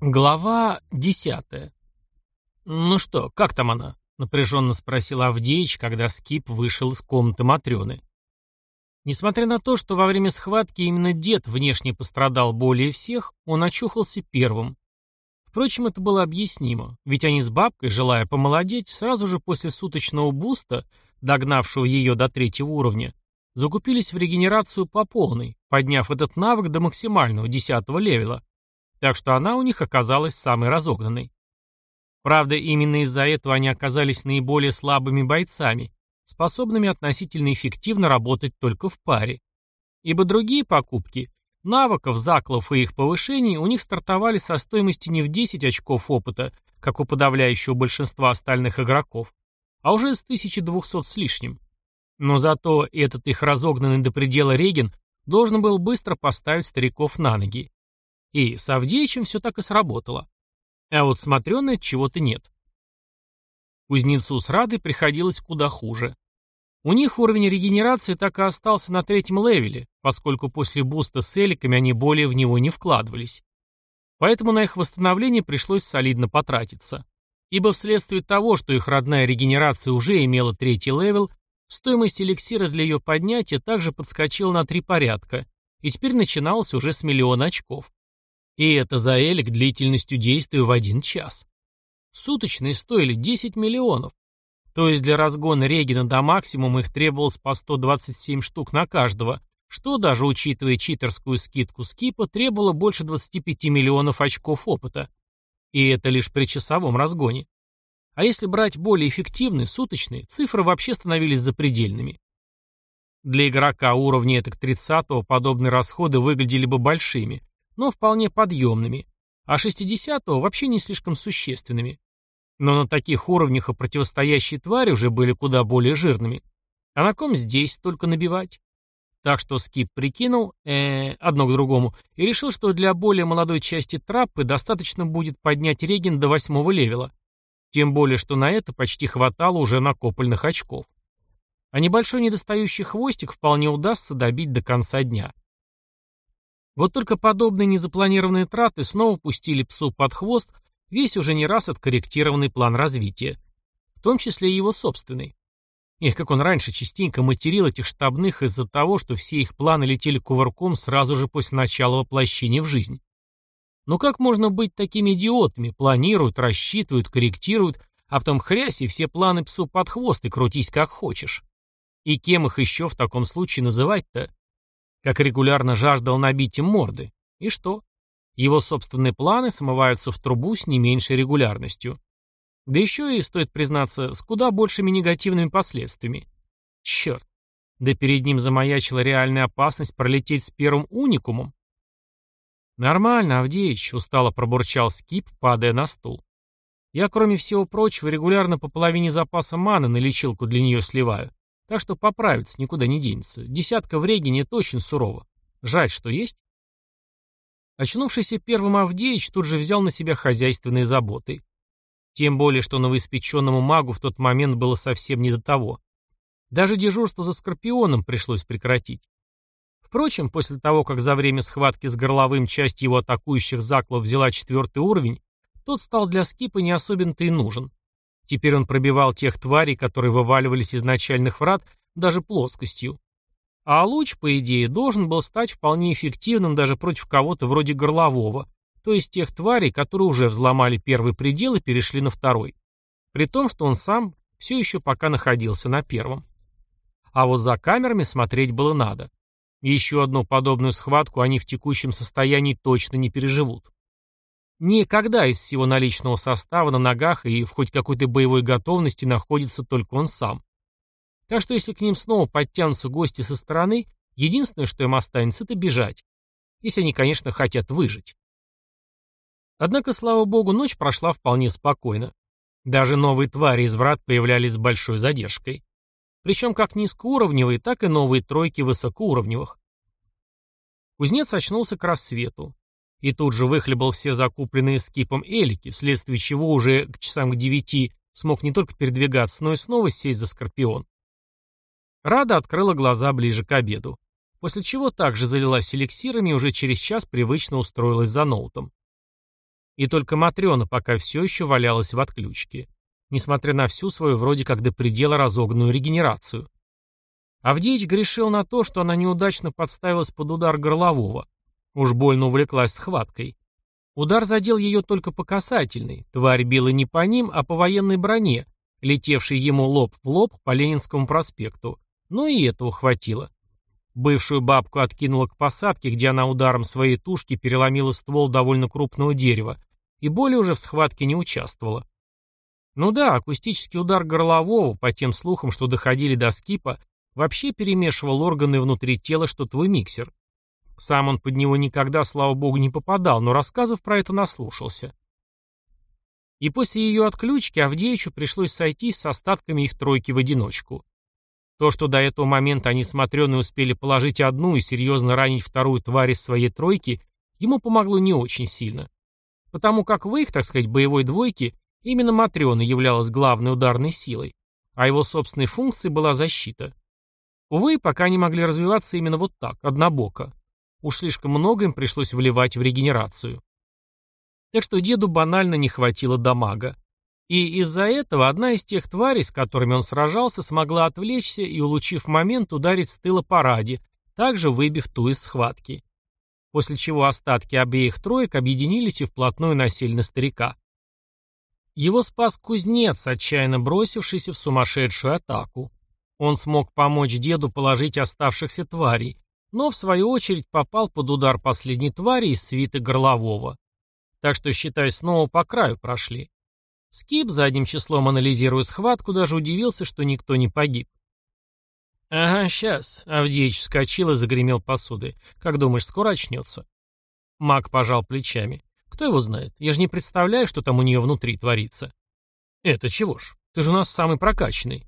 Глава десятая. «Ну что, как там она?» — напряженно спросил Авдеич, когда Скип вышел из комнаты Матрёны. Несмотря на то, что во время схватки именно дед внешне пострадал более всех, он очухался первым. Впрочем, это было объяснимо, ведь они с бабкой, желая помолодеть, сразу же после суточного буста, догнавшего ее до третьего уровня, закупились в регенерацию по полной, подняв этот навык до максимального десятого левела так что она у них оказалась самой разогнанной. Правда, именно из-за этого они оказались наиболее слабыми бойцами, способными относительно эффективно работать только в паре. Ибо другие покупки, навыков, заклов и их повышений у них стартовали со стоимости не в 10 очков опыта, как у подавляющего большинства остальных игроков, а уже с 1200 с лишним. Но зато этот их разогнанный до предела реген должен был быстро поставить стариков на ноги. И с Авдеичем все так и сработало. А вот смотренной чего-то нет. Кузнецу с Радой приходилось куда хуже. У них уровень регенерации так и остался на третьем левеле, поскольку после буста с эликами они более в него не вкладывались. Поэтому на их восстановление пришлось солидно потратиться. Ибо вследствие того, что их родная регенерация уже имела третий левел, стоимость эликсира для ее поднятия также подскочила на три порядка, и теперь начиналась уже с миллиона очков. И это за элик длительностью действия в один час. Суточные стоили 10 миллионов. То есть для разгона Регина до максимума их требовалось по 127 штук на каждого, что, даже учитывая читерскую скидку скипа, требовало больше 25 миллионов очков опыта. И это лишь при часовом разгоне. А если брать более эффективные, суточные, цифры вообще становились запредельными. Для игрока уровня этак 30-го подобные расходы выглядели бы большими, но вполне подъемными, а 60-го вообще не слишком существенными. Но на таких уровнях и противостоящие твари уже были куда более жирными. А на ком здесь только набивать? Так что Скип прикинул, э, одно к другому, и решил, что для более молодой части траппы достаточно будет поднять реген до восьмого левела. Тем более, что на это почти хватало уже накопленных очков. А небольшой недостающий хвостик вполне удастся добить до конца дня. Вот только подобные незапланированные траты снова пустили псу под хвост весь уже не раз откорректированный план развития, в том числе и его собственный. Эх, как он раньше частенько материл этих штабных из-за того, что все их планы летели кувырком сразу же после начала воплощения в жизнь. Но как можно быть такими идиотами? Планируют, рассчитывают, корректируют, а потом хрясь и все планы псу под хвост и крутись как хочешь. И кем их еще в таком случае называть-то? Как регулярно жаждал набить им морды. И что? Его собственные планы смываются в трубу с не меньшей регулярностью. Да еще и, стоит признаться, с куда большими негативными последствиями. Черт. Да перед ним замаячила реальная опасность пролететь с первым уникумом. «Нормально, Авдеич», — устало пробурчал Скип, падая на стул. «Я, кроме всего прочего, регулярно по половине запаса маны на лечилку для нее сливаю. Так что поправиться никуда не денется. Десятка в Регине это очень сурово. Жаль, что есть. Очнувшийся первым Авдеич тут же взял на себя хозяйственные заботы. Тем более, что новоиспеченному магу в тот момент было совсем не до того. Даже дежурство за Скорпионом пришлось прекратить. Впрочем, после того, как за время схватки с горловым часть его атакующих заклов взяла четвертый уровень, тот стал для скипа не особенно-то и нужен. Теперь он пробивал тех тварей, которые вываливались из начальных врат, даже плоскостью. А луч, по идее, должен был стать вполне эффективным даже против кого-то вроде горлового, то есть тех тварей, которые уже взломали первый предел и перешли на второй. При том, что он сам все еще пока находился на первом. А вот за камерами смотреть было надо. Еще одну подобную схватку они в текущем состоянии точно не переживут. Никогда из всего наличного состава на ногах и в хоть какой-то боевой готовности находится только он сам. Так что если к ним снова подтянутся гости со стороны, единственное, что им останется, это бежать. Если они, конечно, хотят выжить. Однако, слава богу, ночь прошла вполне спокойно. Даже новые твари из врат появлялись с большой задержкой. Причем как низкоуровневые, так и новые тройки высокоуровневых. Кузнец очнулся к рассвету и тут же выхлебал все закупленные скипом элики, вследствие чего уже к часам к девяти смог не только передвигаться, но и снова сесть за скорпион. Рада открыла глаза ближе к обеду, после чего также залилась эликсирами и уже через час привычно устроилась за ноутом. И только Матрена пока все еще валялась в отключке, несмотря на всю свою вроде как до предела разогнанную регенерацию. Авдеич грешил на то, что она неудачно подставилась под удар горлового. Уж больно увлеклась схваткой. Удар задел ее только по касательной, тварь била не по ним, а по военной броне, летевшей ему лоб в лоб по Ленинскому проспекту. Но и этого хватило. Бывшую бабку откинула к посадке, где она ударом своей тушки переломила ствол довольно крупного дерева, и более уже в схватке не участвовала. Ну да, акустический удар горлового, по тем слухам, что доходили до скипа, вообще перемешивал органы внутри тела, что твой миксер. Сам он под него никогда, слава богу, не попадал, но рассказов про это наслушался. И после ее отключки Авдеичу пришлось сойтись с остатками их тройки в одиночку. То, что до этого момента они смотрены успели положить одну и серьезно ранить вторую тварь из своей тройки, ему помогло не очень сильно. Потому как в их, так сказать, боевой двойке именно Матрена являлась главной ударной силой, а его собственной функцией была защита. Увы, пока они могли развиваться именно вот так, однобоко. Уж слишком много им пришлось вливать в регенерацию. Так что деду банально не хватило дамага. И из-за этого одна из тех тварей, с которыми он сражался, смогла отвлечься и, улучив момент, ударить с тыла по раде, также выбив ту из схватки. После чего остатки обеих троек объединились и вплотную насели на старика. Его спас кузнец, отчаянно бросившийся в сумасшедшую атаку. Он смог помочь деду положить оставшихся тварей, но в свою очередь попал под удар последней твари из свиты горлового. Так что, считай, снова по краю прошли. Скип, задним числом анализируя схватку, даже удивился, что никто не погиб. «Ага, сейчас», — Авдеич вскочил и загремел посудой. «Как думаешь, скоро очнется?» Маг пожал плечами. «Кто его знает? Я же не представляю, что там у нее внутри творится». «Это чего ж? Ты же у нас самый прокачанный».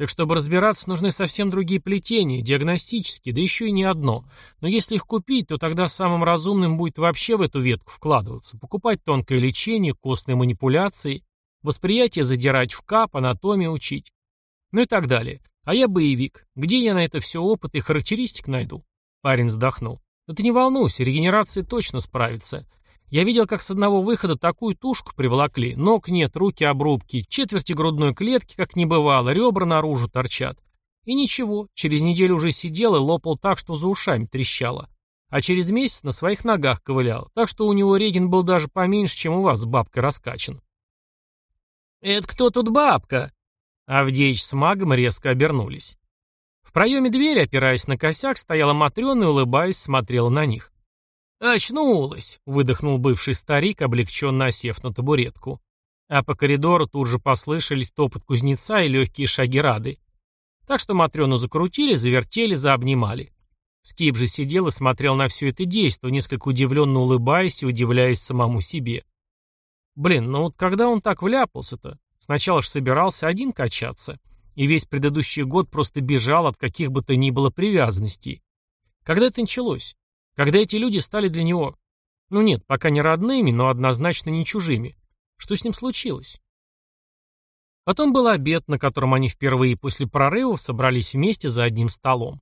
Так чтобы разбираться, нужны совсем другие плетения, диагностические, да еще и не одно. Но если их купить, то тогда самым разумным будет вообще в эту ветку вкладываться, покупать тонкое лечение, костные манипуляции, восприятие задирать в кап, анатомию учить. Ну и так далее. А я боевик. Где я на это все опыт и характеристик найду? Парень вздохнул. Да ты не волнуйся, регенерация точно справится. Я видел, как с одного выхода такую тушку приволокли. Ног нет, руки обрубки, четверти грудной клетки, как не бывало, ребра наружу торчат. И ничего, через неделю уже сидел и лопал так, что за ушами трещало. А через месяц на своих ногах ковылял, так что у него реген был даже поменьше, чем у вас с бабкой раскачан. «Это кто тут бабка?» Авдеич с магом резко обернулись. В проеме двери, опираясь на косяк, стояла Матрена и, улыбаясь, смотрела на них. «Очнулась!» — выдохнул бывший старик, облегченно осев на табуретку. А по коридору тут же послышались топот кузнеца и легкие шаги Рады. Так что Матрёну закрутили, завертели, заобнимали. Скип же сидел и смотрел на все это действо, несколько удивленно улыбаясь и удивляясь самому себе. Блин, ну вот когда он так вляпался-то? Сначала ж собирался один качаться, и весь предыдущий год просто бежал от каких бы то ни было привязанностей. Когда это началось? Когда эти люди стали для него, ну нет, пока не родными, но однозначно не чужими. Что с ним случилось? Потом был обед, на котором они впервые после прорывов собрались вместе за одним столом.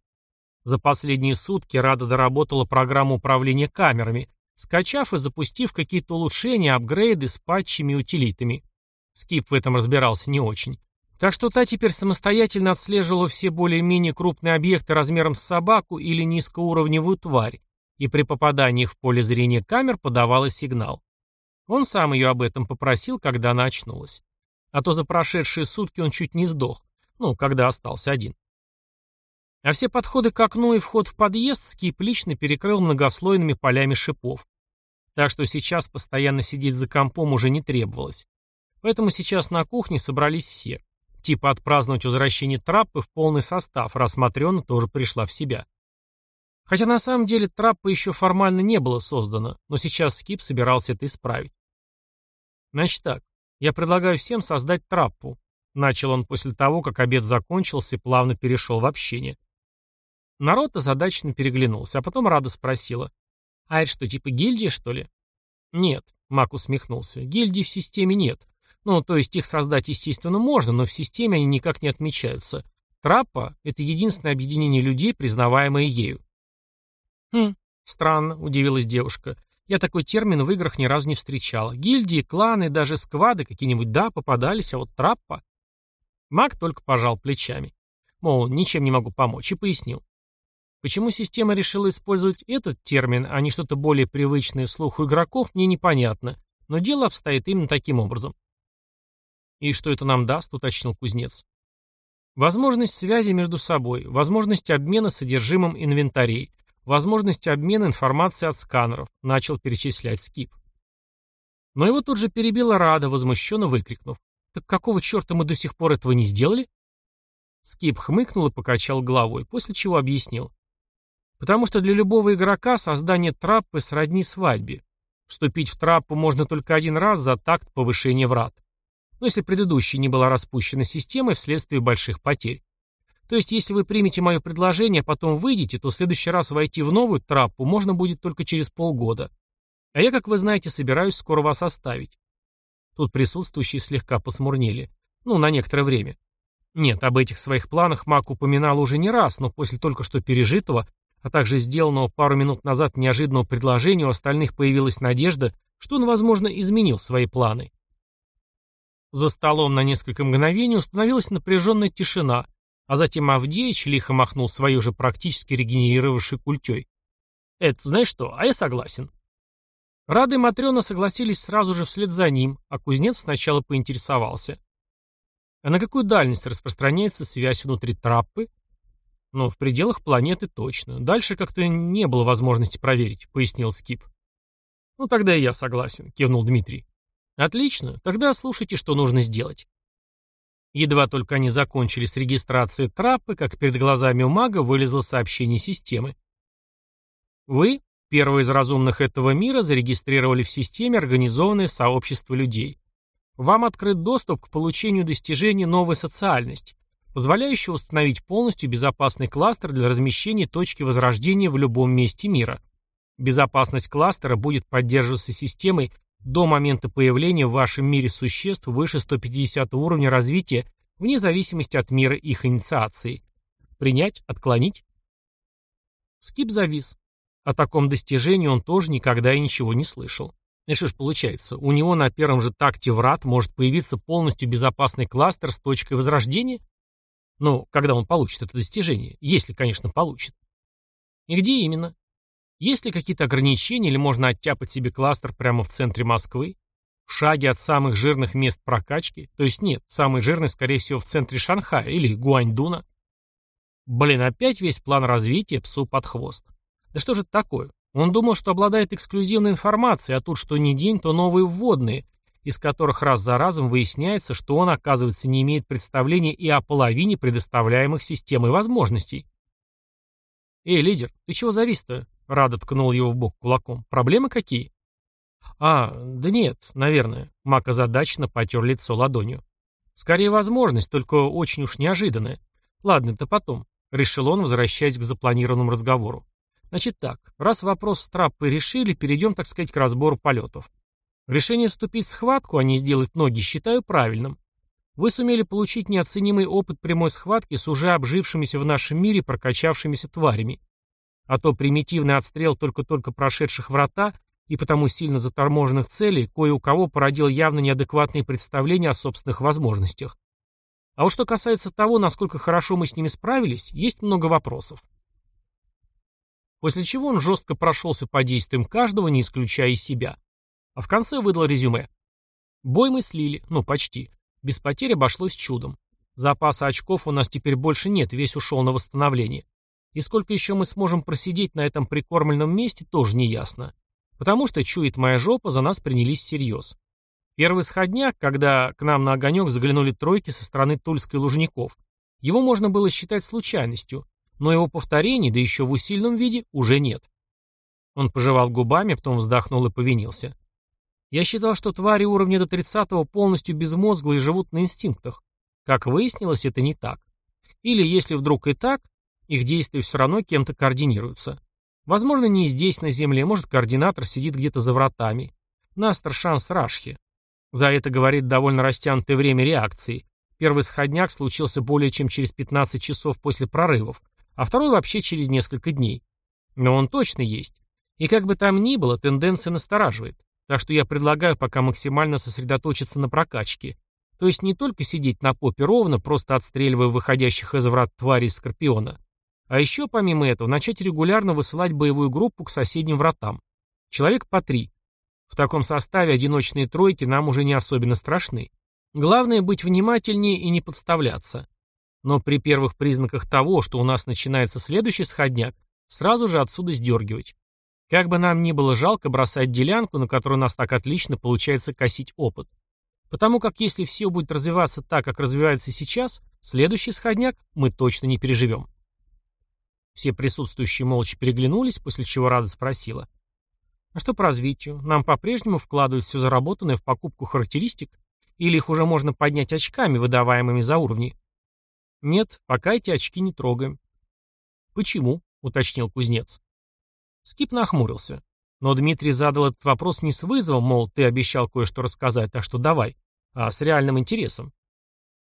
За последние сутки Рада доработала программу управления камерами, скачав и запустив какие-то улучшения, апгрейды с патчами и утилитами. Скип в этом разбирался не очень. Так что та теперь самостоятельно отслеживала все более-менее крупные объекты размером с собаку или низкоуровневую тварь, и при попадании в поле зрения камер подавала сигнал. Он сам ее об этом попросил, когда она очнулась. А то за прошедшие сутки он чуть не сдох, ну, когда остался один. А все подходы к окну и вход в подъезд Скип лично перекрыл многослойными полями шипов. Так что сейчас постоянно сидеть за компом уже не требовалось. Поэтому сейчас на кухне собрались все. Типа отпраздновать возвращение траппы в полный состав, рассмотренно тоже пришла в себя. Хотя на самом деле траппа еще формально не было создано, но сейчас Скип собирался это исправить. Значит так, я предлагаю всем создать траппу. Начал он после того, как обед закончился и плавно перешел в общение. Народ озадаченно переглянулся, а потом Рада спросила. «А это что, типа гильдия, что ли?» «Нет», — Мак усмехнулся, — «гильдий в системе нет. Ну, то есть их создать, естественно, можно, но в системе они никак не отмечаются. Траппа — это единственное объединение людей, признаваемое ею. «Хм, странно», — удивилась девушка. Я такой термин в играх ни разу не встречал. Гильдии, кланы, даже сквады какие-нибудь, да, попадались, а вот траппа... Маг только пожал плечами. Мол, ничем не могу помочь, и пояснил. Почему система решила использовать этот термин, а не что-то более привычное слуху игроков, мне непонятно, но дело обстоит именно таким образом. «И что это нам даст?» — уточнил кузнец. Возможность связи между собой, возможность обмена содержимым инвентарей, возможность обмена информацией от сканеров, начал перечислять Скип. Но его тут же перебила Рада, возмущенно выкрикнув. «Так какого черта мы до сих пор этого не сделали?» Скип хмыкнул и покачал головой, после чего объяснил. Потому что для любого игрока создание траппы сродни свадьбе. Вступить в траппу можно только один раз за такт повышения врат. Но если предыдущая не была распущена системой вследствие больших потерь. То есть, если вы примете мое предложение, а потом выйдете, то в следующий раз войти в новую траппу можно будет только через полгода. А я, как вы знаете, собираюсь скоро вас оставить. Тут присутствующие слегка посмурнели. Ну, на некоторое время. Нет, об этих своих планах Мак упоминал уже не раз, но после только что пережитого а также сделанного пару минут назад неожиданного предложения у остальных появилась надежда, что он, возможно, изменил свои планы. За столом на несколько мгновений установилась напряженная тишина, а затем Авдеич лихо махнул своей уже практически регенерировавшей культей. «Это знаешь что, а я согласен». Рады и Матрена согласились сразу же вслед за ним, а кузнец сначала поинтересовался. «А на какую дальность распространяется связь внутри траппы?» Но в пределах планеты точно. Дальше как-то не было возможности проверить, пояснил Скип. Ну тогда и я согласен, кивнул Дмитрий. Отлично, тогда слушайте, что нужно сделать. Едва только они закончили с регистрацией траппы, как перед глазами у мага вылезло сообщение системы. Вы, первые из разумных этого мира, зарегистрировали в системе организованное сообщество людей. Вам открыт доступ к получению достижений новой социальности позволяющего установить полностью безопасный кластер для размещения точки возрождения в любом месте мира. Безопасность кластера будет поддерживаться системой до момента появления в вашем мире существ выше 150 уровня развития вне зависимости от мира их инициации. Принять, отклонить? Скип завис. О таком достижении он тоже никогда и ничего не слышал. И что ж получается, у него на первом же такте врат может появиться полностью безопасный кластер с точкой возрождения? Ну, когда он получит это достижение, если, конечно, получит. И где именно? Есть ли какие-то ограничения или можно оттяпать себе кластер прямо в центре Москвы? В шаге от самых жирных мест прокачки? То есть нет, самый жирный, скорее всего, в центре Шанхая или Гуаньдуна. Блин, опять весь план развития псу под хвост. Да что же это такое? Он думал, что обладает эксклюзивной информацией, а тут что ни день, то новые вводные, из которых раз за разом выясняется, что он, оказывается, не имеет представления и о половине предоставляемых системой возможностей. «Эй, лидер, ты чего завис-то?» — Рада ткнул его в бок кулаком. «Проблемы какие?» «А, да нет, наверное». Мак озадаченно потер лицо ладонью. «Скорее возможность, только очень уж неожиданная. Ладно, это потом», — решил он, возвращаясь к запланированному разговору. «Значит так, раз вопрос с траппой решили, перейдем, так сказать, к разбору полетов. Решение вступить в схватку, а не сделать ноги, считаю правильным. Вы сумели получить неоценимый опыт прямой схватки с уже обжившимися в нашем мире прокачавшимися тварями. А то примитивный отстрел только-только прошедших врата и потому сильно заторможенных целей кое у кого породил явно неадекватные представления о собственных возможностях. А вот что касается того, насколько хорошо мы с ними справились, есть много вопросов. После чего он жестко прошелся по действиям каждого, не исключая и себя а в конце выдал резюме. Бой мы слили, ну почти. Без потерь обошлось чудом. Запаса очков у нас теперь больше нет, весь ушел на восстановление. И сколько еще мы сможем просидеть на этом прикормленном месте, тоже не ясно. Потому что, чует моя жопа, за нас принялись всерьез. Первый сходняк, когда к нам на огонек заглянули тройки со стороны Тульской Лужников, его можно было считать случайностью, но его повторений, да еще в усиленном виде, уже нет. Он пожевал губами, потом вздохнул и повинился. Я считал, что твари уровня до 30-го полностью безмозглые и живут на инстинктах. Как выяснилось, это не так. Или, если вдруг и так, их действия все равно кем-то координируются. Возможно, не здесь, на Земле, может, координатор сидит где-то за вратами. Настер шанс Рашхи. За это говорит довольно растянутое время реакции. Первый сходняк случился более чем через 15 часов после прорывов, а второй вообще через несколько дней. Но он точно есть. И как бы там ни было, тенденция настораживает. Так что я предлагаю пока максимально сосредоточиться на прокачке. То есть не только сидеть на попе ровно, просто отстреливая выходящих из врат тварей Скорпиона, а еще, помимо этого, начать регулярно высылать боевую группу к соседним вратам. Человек по три. В таком составе одиночные тройки нам уже не особенно страшны. Главное быть внимательнее и не подставляться. Но при первых признаках того, что у нас начинается следующий сходняк, сразу же отсюда сдергивать. Как бы нам ни было жалко бросать делянку, на которую нас так отлично получается косить опыт. Потому как если все будет развиваться так, как развивается сейчас, следующий сходняк мы точно не переживем. Все присутствующие молча переглянулись, после чего Рада спросила. А что по развитию? Нам по-прежнему вкладывать все заработанное в покупку характеристик? Или их уже можно поднять очками, выдаваемыми за уровни? Нет, пока эти очки не трогаем. Почему? уточнил кузнец. Скип нахмурился. Но Дмитрий задал этот вопрос не с вызовом, мол, ты обещал кое-что рассказать, так что давай, а с реальным интересом.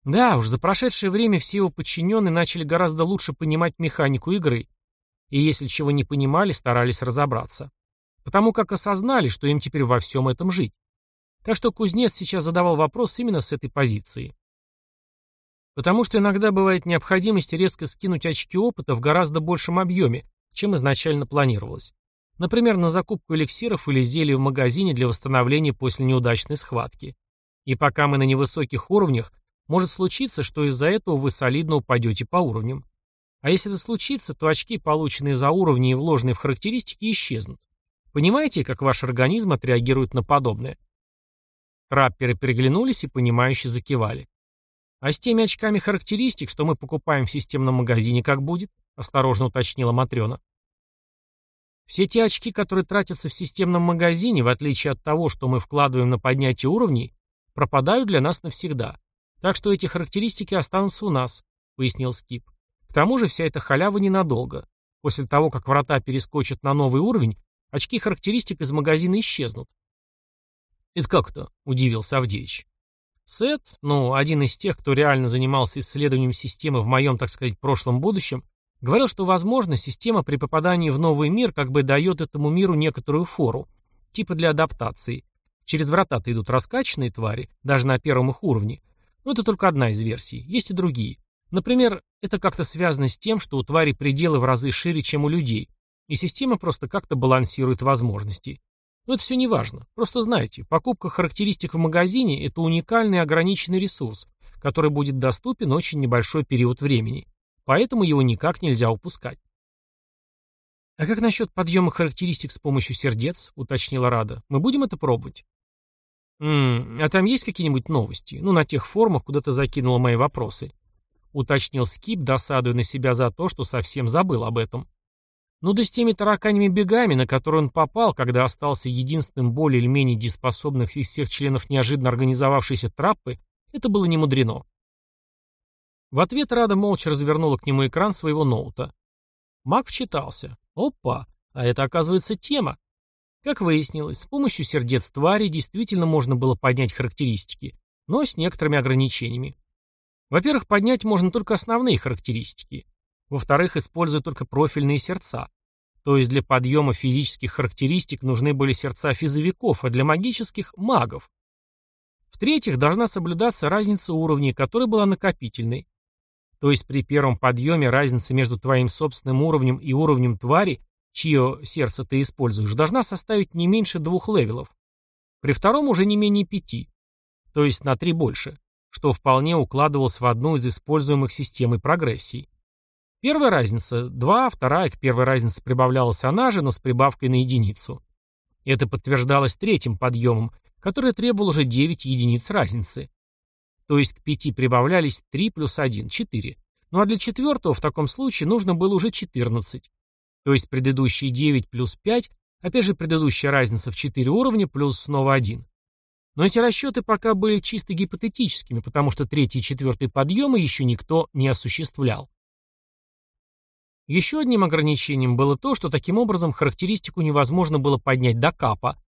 Да, уж за прошедшее время все его подчиненные начали гораздо лучше понимать механику игры. И если чего не понимали, старались разобраться. Потому как осознали, что им теперь во всем этом жить. Так что кузнец сейчас задавал вопрос именно с этой позиции. Потому что иногда бывает необходимость резко скинуть очки опыта в гораздо большем объеме, чем изначально планировалось. Например, на закупку эликсиров или зелий в магазине для восстановления после неудачной схватки. И пока мы на невысоких уровнях, может случиться, что из-за этого вы солидно упадете по уровням. А если это случится, то очки, полученные за уровни и вложенные в характеристики, исчезнут. Понимаете, как ваш организм отреагирует на подобное? Трапперы переглянулись и понимающе закивали. А с теми очками характеристик, что мы покупаем в системном магазине, как будет? Осторожно уточнила Матрена. Все те очки, которые тратятся в системном магазине, в отличие от того, что мы вкладываем на поднятие уровней, пропадают для нас навсегда. Так что эти характеристики останутся у нас, пояснил Скип. К тому же вся эта халява ненадолго. После того, как врата перескочат на новый уровень, очки характеристик из магазина исчезнут. «Это как-то?» — удивился Авдеич. Сет, ну, один из тех, кто реально занимался исследованием системы в моем, так сказать, прошлом будущем, Говорил, что, возможно, система при попадании в новый мир как бы дает этому миру некоторую фору, типа для адаптации. Через врата-то идут раскачанные твари, даже на первом их уровне. Но это только одна из версий, есть и другие. Например, это как-то связано с тем, что у твари пределы в разы шире, чем у людей, и система просто как-то балансирует возможности. Но это все не важно. Просто знайте, покупка характеристик в магазине – это уникальный ограниченный ресурс, который будет доступен очень небольшой период времени. Поэтому его никак нельзя упускать. «А как насчет подъема характеристик с помощью сердец?» — уточнила Рада. «Мы будем это пробовать?» «М а там есть какие-нибудь новости? Ну, на тех форумах, куда ты закинула мои вопросы?» — уточнил Скип, досадуя на себя за то, что совсем забыл об этом. Ну да с теми тараканьими бегами, на которые он попал, когда остался единственным более или менее дееспособных из всех членов неожиданно организовавшейся траппы, это было не мудрено. В ответ Рада молча развернула к нему экран своего ноута. Маг вчитался. Опа, а это оказывается тема. Как выяснилось, с помощью сердец твари действительно можно было поднять характеристики, но с некоторыми ограничениями. Во-первых, поднять можно только основные характеристики. Во-вторых, используя только профильные сердца. То есть для подъема физических характеристик нужны были сердца физовиков, а для магических – магов. В-третьих, должна соблюдаться разница уровней, которая была накопительной. То есть при первом подъеме разница между твоим собственным уровнем и уровнем твари, чье сердце ты используешь, должна составить не меньше двух левелов. При втором уже не менее пяти, то есть на три больше, что вполне укладывалось в одну из используемых системой прогрессий. Первая разница – 2, вторая к первой разнице прибавлялась она же, но с прибавкой на единицу. Это подтверждалось третьим подъемом, который требовал уже 9 единиц разницы. То есть к 5 прибавлялись 3 плюс 1, 4. Ну а для четвертого в таком случае нужно было уже 14. То есть предыдущие 9 плюс 5, опять же предыдущая разница в 4 уровня плюс снова 1. Но эти расчеты пока были чисто гипотетическими, потому что третий и четвертый подъемы еще никто не осуществлял. Еще одним ограничением было то, что таким образом характеристику невозможно было поднять до капа,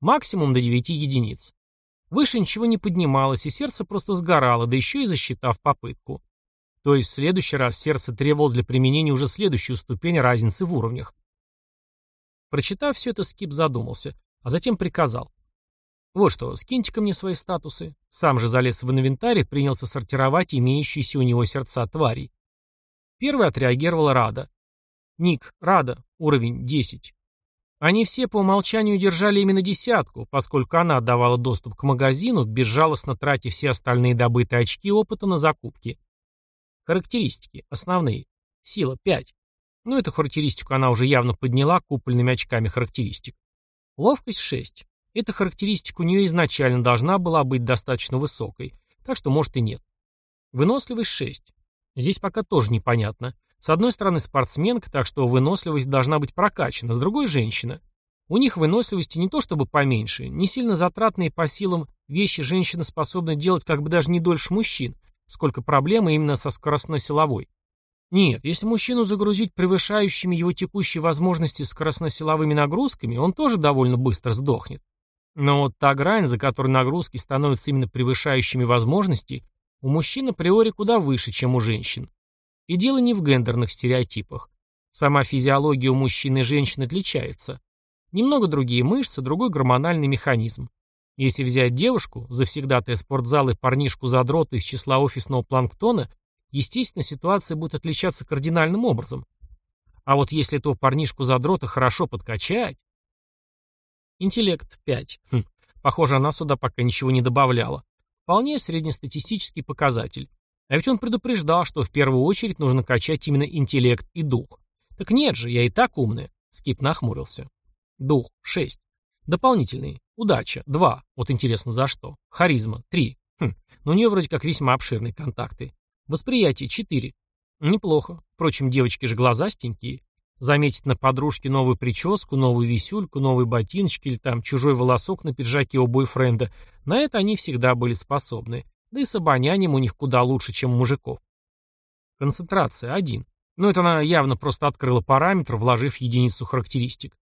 максимум до 9 единиц. Выше ничего не поднималось, и сердце просто сгорало, да еще и засчитав попытку. То есть в следующий раз сердце требовало для применения уже следующую ступень разницы в уровнях. Прочитав все это, Скип задумался, а затем приказал. Вот что, скиньте-ка мне свои статусы. Сам же залез в инвентарь и принялся сортировать имеющиеся у него сердца тварей. Первый отреагировала Рада. Ник, Рада, уровень 10. Они все по умолчанию держали именно десятку, поскольку она отдавала доступ к магазину, безжалостно тратя все остальные добытые очки опыта на закупки. Характеристики. Основные. Сила 5. Ну, эту характеристику она уже явно подняла купольными очками характеристик. Ловкость 6. Эта характеристика у нее изначально должна была быть достаточно высокой, так что может и нет. Выносливость 6. Здесь пока тоже непонятно. С одной стороны спортсменка, так что выносливость должна быть прокачана, с другой – женщина. У них выносливости не то чтобы поменьше, не сильно затратные по силам вещи женщина способна делать как бы даже не дольше мужчин, сколько проблемы именно со скоростно-силовой. Нет, если мужчину загрузить превышающими его текущие возможности скоростно-силовыми нагрузками, он тоже довольно быстро сдохнет. Но вот та грань, за которой нагрузки становятся именно превышающими возможности, у мужчин априори куда выше, чем у женщин. И дело не в гендерных стереотипах. Сама физиология у мужчин и женщин отличается. Немного другие мышцы, другой гормональный механизм. Если взять девушку, завсегдатая спортзал и парнишку-задрота из числа офисного планктона, естественно, ситуация будет отличаться кардинальным образом. А вот если этого парнишку-задрота хорошо подкачать... Интеллект 5. Хм, похоже, она сюда пока ничего не добавляла. Вполне среднестатистический показатель. А ведь он предупреждал, что в первую очередь нужно качать именно интеллект и дух. Так нет же, я и так умная. Скип нахмурился. Дух – 6. Дополнительные. Удача – 2. Вот интересно, за что. Харизма – 3. Хм, но у нее вроде как весьма обширные контакты. Восприятие – 4. Неплохо. Впрочем, девочки же глазастенькие. Заметить на подружке новую прическу, новую висюльку, новые ботиночки или там чужой волосок на пиджаке у бойфренда, на это они всегда были способны. Да и с обонянием у них куда лучше, чем у мужиков. Концентрация – один. Но это она явно просто открыла параметр, вложив единицу характеристик.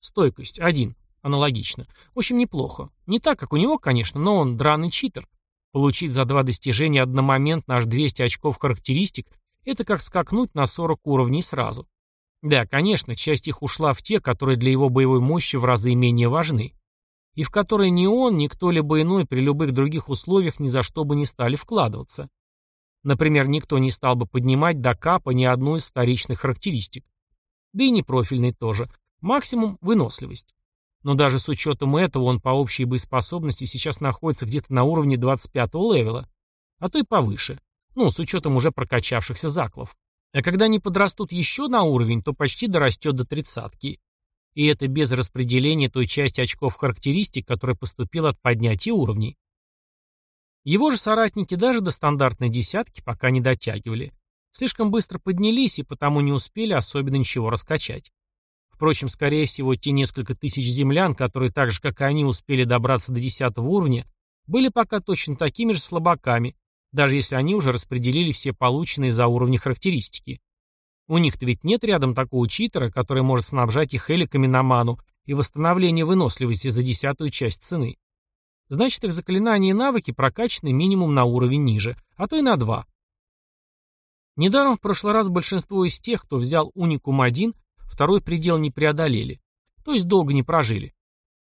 Стойкость – один. Аналогично. В общем, неплохо. Не так, как у него, конечно, но он драный читер. Получить за два достижения одномоментно аж 200 очков характеристик – это как скакнуть на 40 уровней сразу. Да, конечно, часть их ушла в те, которые для его боевой мощи в разы менее важны и в которые ни он, ни кто-либо иной при любых других условиях ни за что бы не стали вкладываться. Например, никто не стал бы поднимать до капа ни одну из вторичных характеристик. Да и не профильный тоже. Максимум – выносливость. Но даже с учетом этого он по общей боеспособности сейчас находится где-то на уровне 25-го левела, а то и повыше, ну, с учетом уже прокачавшихся заклов. А когда они подрастут еще на уровень, то почти дорастет до тридцатки. И это без распределения той части очков характеристик, которая поступила от поднятия уровней. Его же соратники даже до стандартной десятки пока не дотягивали. Слишком быстро поднялись и потому не успели особенно ничего раскачать. Впрочем, скорее всего, те несколько тысяч землян, которые так же, как и они, успели добраться до десятого уровня, были пока точно такими же слабаками, даже если они уже распределили все полученные за уровни характеристики. У них-то ведь нет рядом такого читера, который может снабжать их эликами на ману и восстановление выносливости за десятую часть цены. Значит, их заклинания и навыки прокачаны минимум на уровень ниже, а то и на два. Недаром в прошлый раз большинство из тех, кто взял уникум 1, второй предел не преодолели, то есть долго не прожили.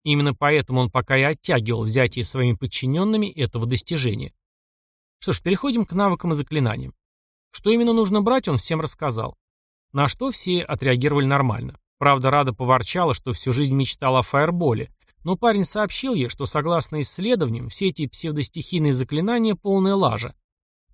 Именно поэтому он пока и оттягивал взятие своими подчиненными этого достижения. Что ж, переходим к навыкам и заклинаниям. Что именно нужно брать, он всем рассказал. На что все отреагировали нормально. Правда, Рада поворчала, что всю жизнь мечтала о фаерболе, но парень сообщил ей, что согласно исследованиям, все эти псевдостихийные заклинания полная лажа,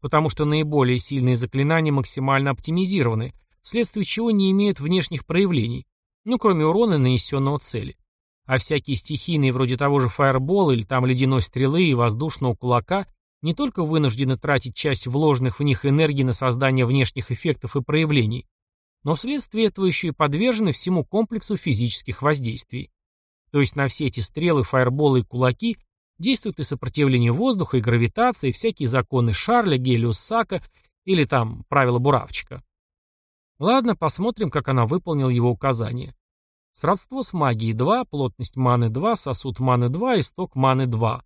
потому что наиболее сильные заклинания максимально оптимизированы, вследствие чего не имеют внешних проявлений, ну кроме урона, нанесенного цели. А всякие стихийные, вроде того же фаербола или там ледяной стрелы и воздушного кулака, не только вынуждены тратить часть вложенных в них энергии на создание внешних эффектов и проявлений, но вследствие этого еще и подвержены всему комплексу физических воздействий. То есть на все эти стрелы, фаерболы и кулаки действуют и сопротивление воздуха, и гравитация, и всякие законы Шарля, Гелиус-Сака или там правила Буравчика. Ладно, посмотрим, как она выполнила его указания. Сродство с магией 2, плотность маны 2, сосуд маны 2, исток маны 2.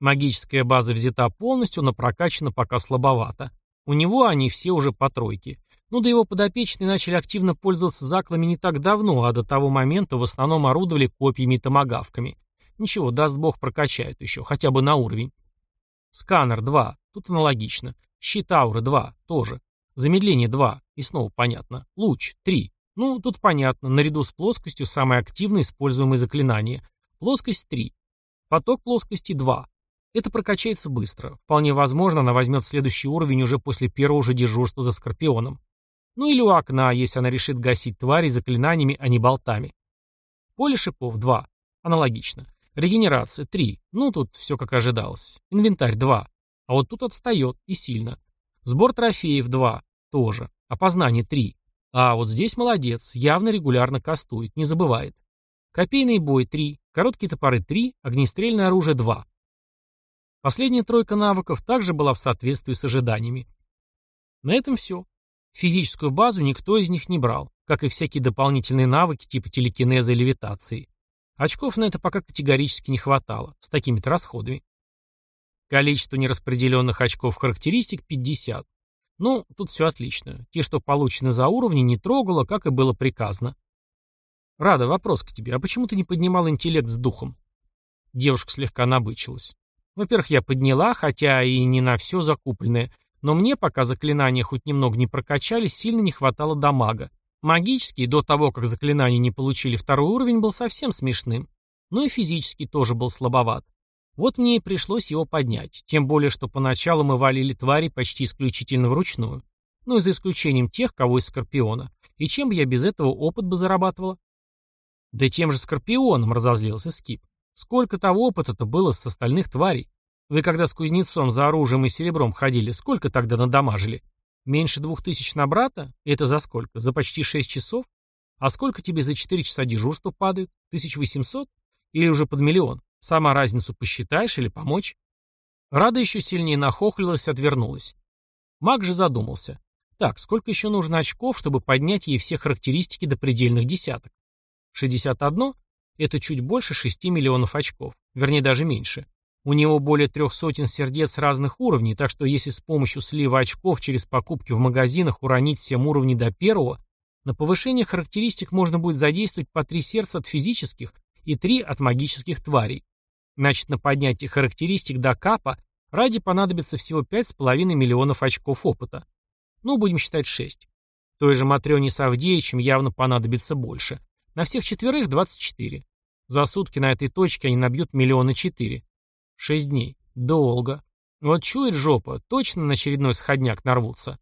Магическая база взята полностью, но прокачана пока слабовато. У него они все уже по тройке. Ну да его подопечные начали активно пользоваться заклами не так давно, а до того момента в основном орудовали копьями и томагавками. Ничего, даст бог прокачают еще, хотя бы на уровень. Сканер 2, тут аналогично. Щит ауры 2, тоже. Замедление 2, и снова понятно. Луч 3. Ну, тут понятно, наряду с плоскостью самое активно используемое заклинание. Плоскость 3. Поток плоскости 2. Это прокачается быстро. Вполне возможно, она возьмет следующий уровень уже после первого же дежурства за Скорпионом. Ну или у окна, если она решит гасить твари заклинаниями, а не болтами. Поле шипов 2. Аналогично. Регенерация 3. Ну тут все как ожидалось. Инвентарь 2. А вот тут отстает и сильно. Сбор трофеев 2. Тоже. Опознание 3. А вот здесь молодец, явно регулярно кастует, не забывает. Копейный бой 3. Короткие топоры 3. Огнестрельное оружие 2. Последняя тройка навыков также была в соответствии с ожиданиями. На этом все. Физическую базу никто из них не брал, как и всякие дополнительные навыки типа телекинеза и левитации. Очков на это пока категорически не хватало, с такими-то расходами. Количество нераспределенных очков характеристик 50. Ну, тут все отлично. Те, что получены за уровни, не трогало, как и было приказано. Рада, вопрос к тебе. А почему ты не поднимал интеллект с духом? Девушка слегка набычилась. Во-первых, я подняла, хотя и не на все закупленное, но мне, пока заклинания хоть немного не прокачались, сильно не хватало дамага. Магический, до того, как заклинания не получили второй уровень, был совсем смешным. Но и физически тоже был слабоват. Вот мне и пришлось его поднять, тем более, что поначалу мы валили твари почти исключительно вручную. Ну и за исключением тех, кого из Скорпиона. И чем бы я без этого опыт бы зарабатывала? Да тем же Скорпионом разозлился Скип. Сколько того опыта-то было с остальных тварей? Вы когда с кузнецом за оружием и серебром ходили, сколько тогда надамажили? Меньше двух тысяч на брата? Это за сколько? За почти шесть часов? А сколько тебе за четыре часа дежурства падают? Тысяч восемьсот? Или уже под миллион? Сама разницу посчитаешь или помочь? Рада еще сильнее нахохлилась, отвернулась. Маг же задумался. Так, сколько еще нужно очков, чтобы поднять ей все характеристики до предельных десяток? 61? Это чуть больше 6 миллионов очков. Вернее, даже меньше. У него более трех сотен сердец разных уровней, так что если с помощью слива очков через покупки в магазинах уронить всем уровни до первого, на повышение характеристик можно будет задействовать по три сердца от физических и три от магических тварей. Значит, на поднятие характеристик до капа ради понадобится всего 5,5 миллионов очков опыта. Ну, будем считать 6. Той же Матрёне с Авдеичем явно понадобится больше. На всех четверых 24. За сутки на этой точке они набьют миллионы четыре. Шесть дней. Долго. Вот чует жопа, точно на очередной сходняк нарвутся.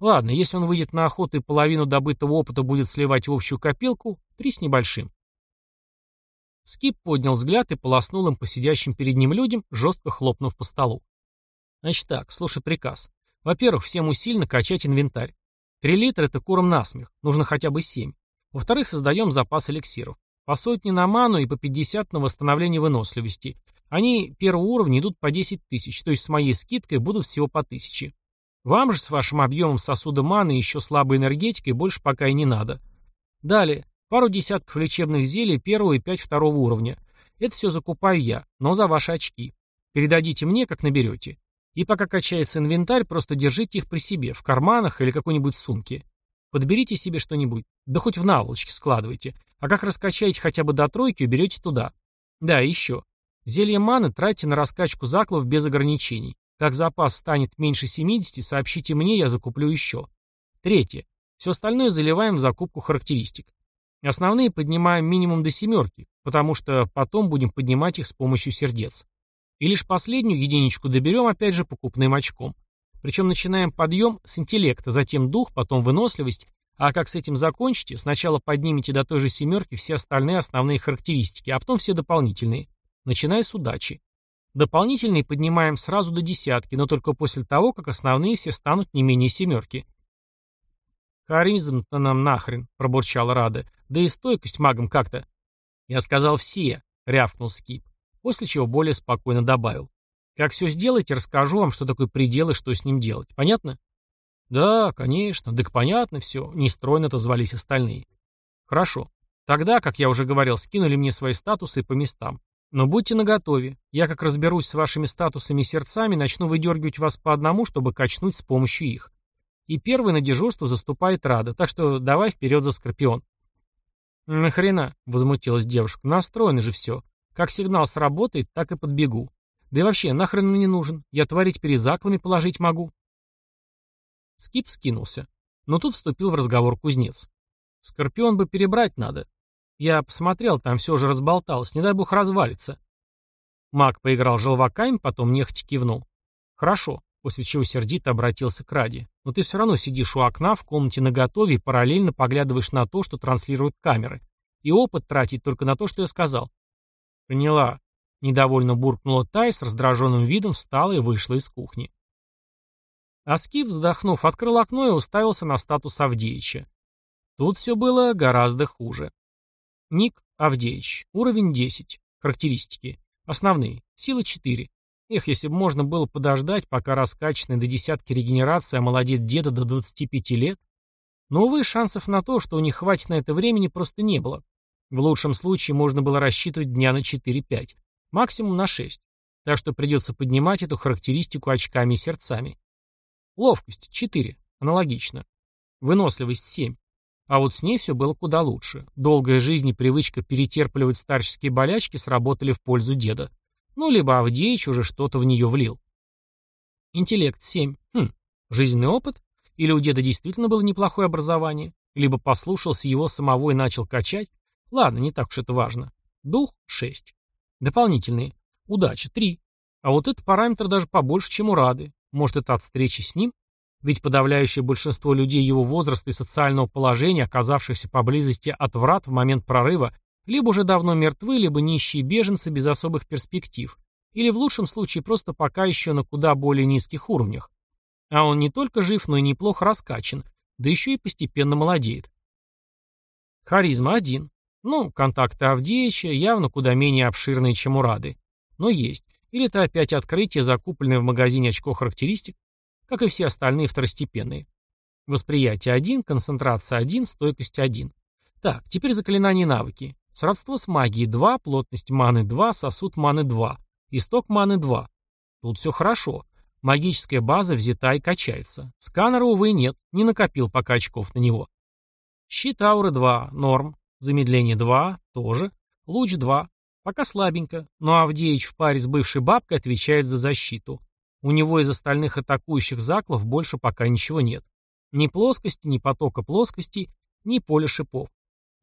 Ладно, если он выйдет на охоту и половину добытого опыта будет сливать в общую копилку, три с небольшим. Скип поднял взгляд и полоснул им по сидящим перед ним людям, жестко хлопнув по столу. Значит так, слушай приказ. Во-первых, всем усиленно качать инвентарь. Три литра — это куром насмех, нужно хотя бы семь. Во-вторых, создаем запас эликсиров. По сотне на ману и по 50 на восстановление выносливости. Они первого уровня идут по 10 тысяч, то есть с моей скидкой будут всего по 1000. Вам же с вашим объемом сосуда маны и еще слабой энергетикой больше пока и не надо. Далее, пару десятков лечебных зелий первого и пять второго уровня. Это все закупаю я, но за ваши очки. Передадите мне, как наберете. И пока качается инвентарь, просто держите их при себе, в карманах или какой-нибудь сумке. Подберите себе что-нибудь, да хоть в наволочке складывайте. А как раскачаете хотя бы до тройки, уберете туда. Да, еще. Зелье маны тратьте на раскачку заклов без ограничений. Как запас станет меньше 70, сообщите мне, я закуплю еще. Третье. Все остальное заливаем в закупку характеристик. Основные поднимаем минимум до семерки, потому что потом будем поднимать их с помощью сердец. И лишь последнюю единичку доберем опять же покупным очком. Причем начинаем подъем с интеллекта, затем дух, потом выносливость, а как с этим закончите, сначала поднимите до той же семерки все остальные основные характеристики, а потом все дополнительные, начиная с удачи. Дополнительные поднимаем сразу до десятки, но только после того, как основные все станут не менее семерки. «Харизм-то нам нахрен», — пробурчал Рада. «Да и стойкость магам как-то». «Я сказал все», — рявкнул Скип, после чего более спокойно добавил. Как все сделаете, расскажу вам, что такое предел и что с ним делать. Понятно? Да, конечно. Так понятно все. Нестройно отозвались остальные. Хорошо. Тогда, как я уже говорил, скинули мне свои статусы по местам. Но будьте наготове. Я как разберусь с вашими статусами и сердцами, начну выдергивать вас по одному, чтобы качнуть с помощью их. И первый на дежурство заступает Рада, так что давай вперед за Скорпион. «Нахрена?» — возмутилась девушка. «Настроено же все. Как сигнал сработает, так и подбегу. Да и вообще, нахрен мне не нужен? Я твари теперь и заклами положить могу». Скип скинулся. Но тут вступил в разговор кузнец. «Скорпион бы перебрать надо. Я посмотрел, там все же разболталось, не дай бог развалится». Маг поиграл желваками, потом нехотя кивнул. «Хорошо», после чего сердито обратился к Раде. «Но ты все равно сидишь у окна в комнате наготове и параллельно поглядываешь на то, что транслируют камеры. И опыт тратить только на то, что я сказал». «Поняла», — недовольно буркнула Тай, с раздраженным видом встала и вышла из кухни. Аскип, вздохнув, открыл окно и уставился на статус Авдеича. Тут все было гораздо хуже. Ник Авдеич. Уровень 10. Характеристики. Основные. Сила 4. Эх, если бы можно было подождать, пока раскачанный до десятки регенерации омолодит деда до 25 лет. Но, увы, шансов на то, что у них хватит на это времени, просто не было. В лучшем случае можно было рассчитывать дня на 4-5. Максимум на 6. Так что придется поднимать эту характеристику очками и сердцами. Ловкость – 4. Аналогично. Выносливость – 7. А вот с ней все было куда лучше. Долгая жизнь и привычка перетерпливать старческие болячки сработали в пользу деда. Ну, либо Авдеич уже что-то в нее влил. Интеллект – 7. Хм, жизненный опыт? Или у деда действительно было неплохое образование? Либо послушался его самого и начал качать? Ладно, не так уж это важно. Дух – 6. Дополнительные. Удача – 3. А вот этот параметр даже побольше, чем у Рады. Может, это от встречи с ним? Ведь подавляющее большинство людей его возраста и социального положения, оказавшихся поблизости от врат в момент прорыва, либо уже давно мертвы, либо нищие беженцы без особых перспектив, или в лучшем случае просто пока еще на куда более низких уровнях. А он не только жив, но и неплохо раскачан, да еще и постепенно молодеет. Харизма один. Ну, контакты Авдеича явно куда менее обширные, чем у Рады. Но есть. Или это опять открытие, закупленное в магазине очко характеристик, как и все остальные второстепенные. Восприятие 1, концентрация 1, стойкость 1. Так, теперь заклинания и навыки. Сродство с магией 2, плотность маны 2, сосуд маны 2, исток маны 2. Тут все хорошо. Магическая база взята и качается. Сканера, увы, нет, не накопил пока очков на него. Щит ауры 2, норм. Замедление 2, тоже. Луч 2, Пока слабенько, но Авдеич в паре с бывшей бабкой отвечает за защиту. У него из остальных атакующих заклов больше пока ничего нет. Ни плоскости, ни потока плоскостей, ни поля шипов.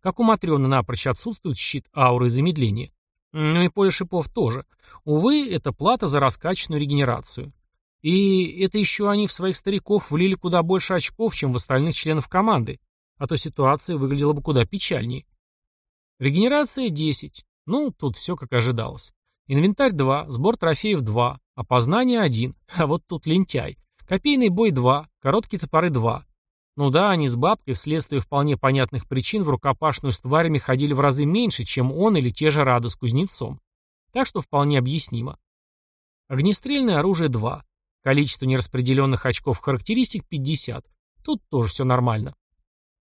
Как у Матрёны напрочь отсутствует щит ауры и замедления. Ну и поле шипов тоже. Увы, это плата за раскачанную регенерацию. И это еще они в своих стариков влили куда больше очков, чем в остальных членов команды, а то ситуация выглядела бы куда печальнее. Регенерация 10, ну, тут все как ожидалось. Инвентарь 2, сбор трофеев 2, опознание 1, а вот тут лентяй. Копейный бой 2, короткие топоры 2. Ну да, они с бабкой вследствие вполне понятных причин в рукопашную с тварями ходили в разы меньше, чем он или те же Рада с кузнецом. Так что вполне объяснимо. Огнестрельное оружие 2. Количество нераспределенных очков характеристик 50. Тут тоже все нормально.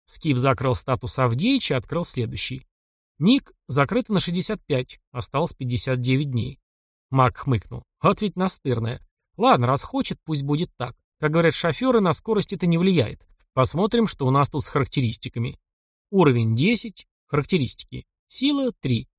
Скип закрыл статус Авдеича и открыл следующий. Ник закрыто на 65, осталось 59 дней. Мак хмыкнул. Вот ведь настырная. Ладно, раз хочет, пусть будет так. Как говорят шоферы, на скорость это не влияет. Посмотрим, что у нас тут с характеристиками. Уровень 10, характеристики. Сила 3,